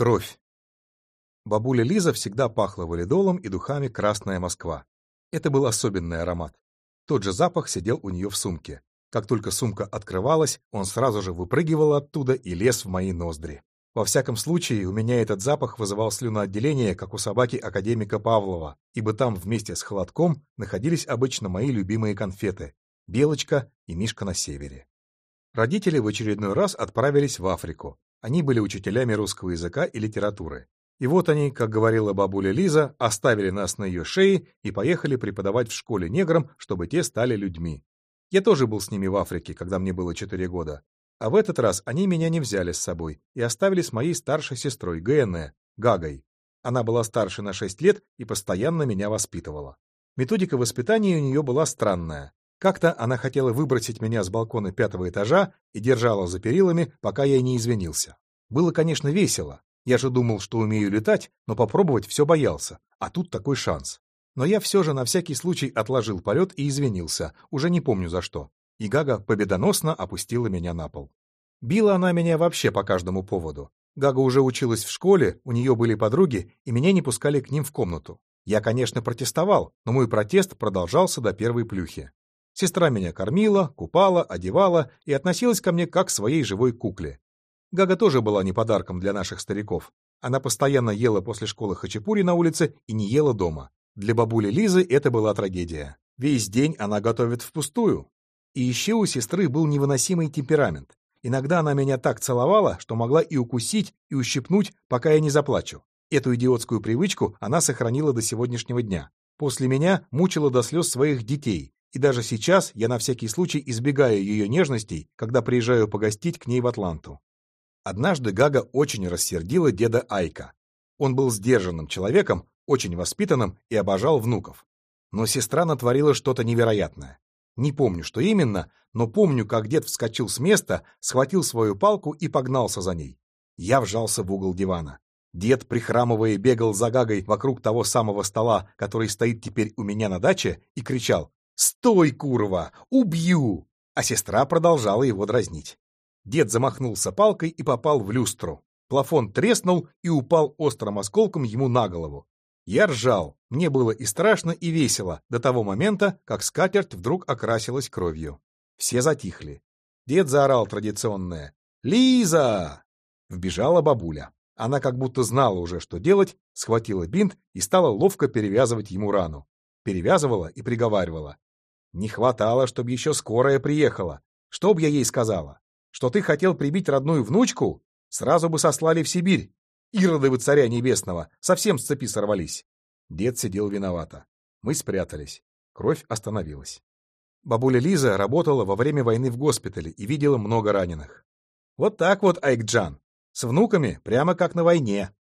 Кровь. Бабуля Лиза всегда пахла валидолом и духами «Красная Москва». Это был особенный аромат. Тот же запах сидел у нее в сумке. Как только сумка открывалась, он сразу же выпрыгивал оттуда и лез в мои ноздри. Во всяком случае, у меня этот запах вызывал слюноотделение, как у собаки академика Павлова, ибо там вместе с холодком находились обычно мои любимые конфеты — Белочка и Мишка на севере. Родители в очередной раз отправились в Африку. Они были учителями русского языка и литературы. И вот они, как говорила бабуля Лиза, оставили нас на ее шее и поехали преподавать в школе неграм, чтобы те стали людьми. Я тоже был с ними в Африке, когда мне было 4 года. А в этот раз они меня не взяли с собой и оставили с моей старшей сестрой Гэне, Гагой. Она была старше на 6 лет и постоянно меня воспитывала. Методика воспитания у нее была странная. Как-то она хотела выбросить меня с балкона пятого этажа и держала за перилами, пока я не извинился. Было, конечно, весело. Я же думал, что умею летать, но попробовать все боялся. А тут такой шанс. Но я все же на всякий случай отложил полет и извинился, уже не помню за что и Гага победоносно опустила меня на пол. Била она меня вообще по каждому поводу. Гага уже училась в школе, у нее были подруги, и меня не пускали к ним в комнату. Я, конечно, протестовал, но мой протест продолжался до первой плюхи. Сестра меня кормила, купала, одевала и относилась ко мне как к своей живой кукле. Гага тоже была не подарком для наших стариков. Она постоянно ела после школы хачапури на улице и не ела дома. Для бабули Лизы это была трагедия. Весь день она готовит впустую, и еще у сестры был невыносимый темперамент. Иногда она меня так целовала, что могла и укусить, и ущипнуть, пока я не заплачу. Эту идиотскую привычку она сохранила до сегодняшнего дня. После меня мучила до слез своих детей, и даже сейчас я на всякий случай избегаю ее нежностей, когда приезжаю погостить к ней в Атланту. Однажды Гага очень рассердила деда Айка. Он был сдержанным человеком, очень воспитанным и обожал внуков. Но сестра натворила что-то невероятное. Не помню, что именно, но помню, как дед вскочил с места, схватил свою палку и погнался за ней. Я вжался в угол дивана. Дед, прихрамывая, бегал за гагой вокруг того самого стола, который стоит теперь у меня на даче, и кричал «Стой, курва! Убью!» А сестра продолжала его дразнить. Дед замахнулся палкой и попал в люстру. Плафон треснул и упал острым осколком ему на голову. Я ржал, мне было и страшно, и весело, до того момента, как скатерть вдруг окрасилась кровью. Все затихли. Дед заорал традиционное «Лиза!». Вбежала бабуля. Она как будто знала уже, что делать, схватила бинт и стала ловко перевязывать ему рану. Перевязывала и приговаривала. «Не хватало, чтобы еще скорая приехала. Что б я ей сказала? Что ты хотел прибить родную внучку? Сразу бы сослали в Сибирь. Иродовы царя небесного, совсем с цепи сорвались. Дед сидел виновато. Мы спрятались. Кровь остановилась. Бабуля Лиза работала во время войны в госпитале и видела много раненых. Вот так вот, Айкджан. С внуками прямо как на войне.